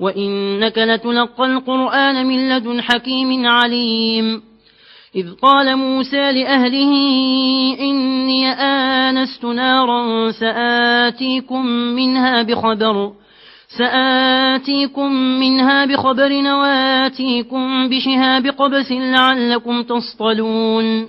وإنك لتلقى القرآن من لدن حكيم عليم. إذ قال موسى لأهله إني آنست نارا سآتيكم منها بخبر سآتيكم منها بخبر وآتيكم بشهاب قبس لعلكم تصطلون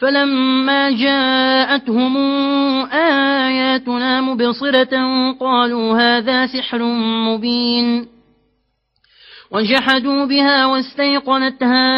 فلما جاءتهم آياتنا مبصرة قالوا هذا سحر مبين. وجحدوا بها واستيقنتها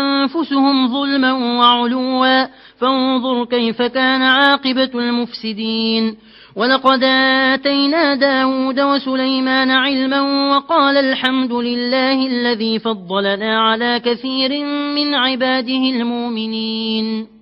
أنفسهم ظلما وعلوا. فانظر كيف كان عاقبة المفسدين. ولقد آتينا داود وسليمان علما وقال الحمد لله الذي فضلنا على كثير من عباده المؤمنين.